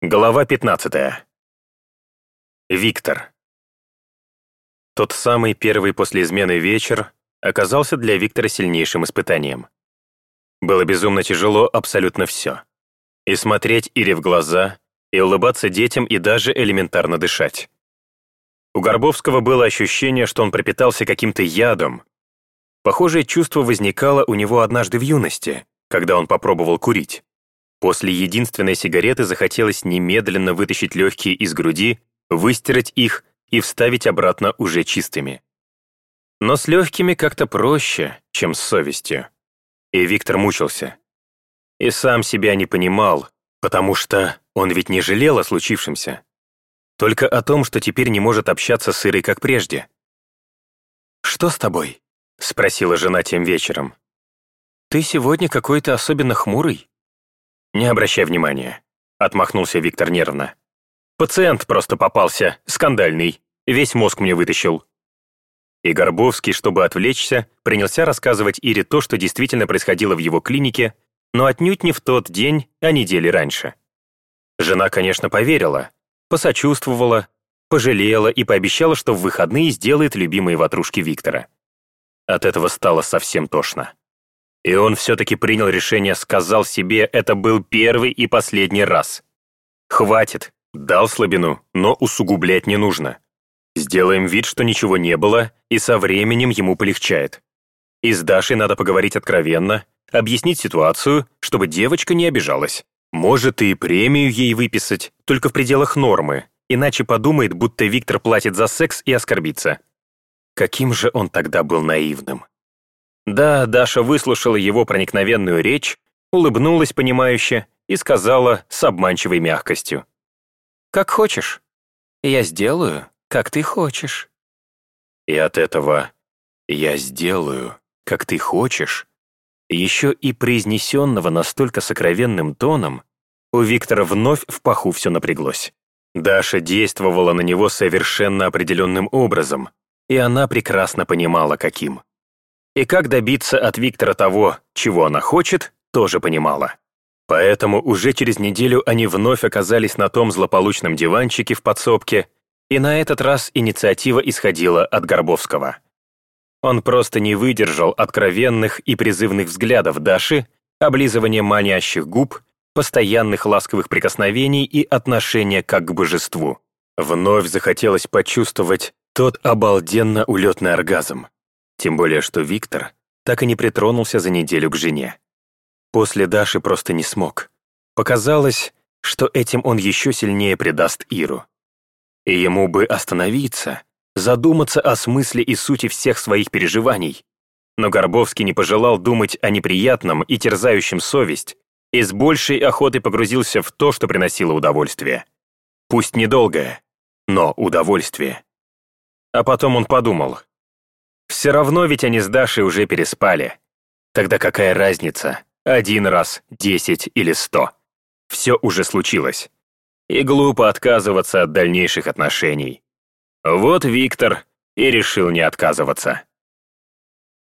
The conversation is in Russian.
Глава 15. Виктор. Тот самый первый после измены вечер оказался для Виктора сильнейшим испытанием. Было безумно тяжело абсолютно все. И смотреть Ире в глаза, и улыбаться детям, и даже элементарно дышать. У Горбовского было ощущение, что он пропитался каким-то ядом. Похожее чувство возникало у него однажды в юности, когда он попробовал курить. После единственной сигареты захотелось немедленно вытащить легкие из груди, выстирать их и вставить обратно уже чистыми. Но с легкими как-то проще, чем с совестью. И Виктор мучился. И сам себя не понимал, потому что он ведь не жалел о случившемся. Только о том, что теперь не может общаться с Ирой, как прежде. «Что с тобой?» — спросила жена тем вечером. «Ты сегодня какой-то особенно хмурый». «Не обращай внимания», — отмахнулся Виктор нервно. «Пациент просто попался, скандальный, весь мозг мне вытащил». И Горбовский, чтобы отвлечься, принялся рассказывать Ире то, что действительно происходило в его клинике, но отнюдь не в тот день, а недели раньше. Жена, конечно, поверила, посочувствовала, пожалела и пообещала, что в выходные сделает любимые ватрушки Виктора. От этого стало совсем тошно. И он все-таки принял решение, сказал себе, это был первый и последний раз. Хватит, дал слабину, но усугублять не нужно. Сделаем вид, что ничего не было, и со временем ему полегчает. И с Дашей надо поговорить откровенно, объяснить ситуацию, чтобы девочка не обижалась. Может, и премию ей выписать, только в пределах нормы, иначе подумает, будто Виктор платит за секс и оскорбится. Каким же он тогда был наивным. Да, Даша выслушала его проникновенную речь, улыбнулась понимающе и сказала с обманчивой мягкостью. «Как хочешь. Я сделаю, как ты хочешь». И от этого «я сделаю, как ты хочешь» еще и произнесенного настолько сокровенным тоном, у Виктора вновь в паху все напряглось. Даша действовала на него совершенно определенным образом, и она прекрасно понимала, каким. И как добиться от Виктора того, чего она хочет, тоже понимала. Поэтому уже через неделю они вновь оказались на том злополучном диванчике в подсобке, и на этот раз инициатива исходила от Горбовского. Он просто не выдержал откровенных и призывных взглядов Даши, облизывания манящих губ, постоянных ласковых прикосновений и отношения как к божеству. Вновь захотелось почувствовать тот обалденно улетный оргазм. Тем более, что Виктор так и не притронулся за неделю к жене. После Даши просто не смог. Показалось, что этим он еще сильнее предаст Иру. И ему бы остановиться, задуматься о смысле и сути всех своих переживаний. Но Горбовский не пожелал думать о неприятном и терзающем совесть, и с большей охотой погрузился в то, что приносило удовольствие. Пусть недолгое, но удовольствие. А потом он подумал, все равно ведь они с Дашей уже переспали. Тогда какая разница, один раз, десять или сто? Все уже случилось. И глупо отказываться от дальнейших отношений. Вот Виктор и решил не отказываться.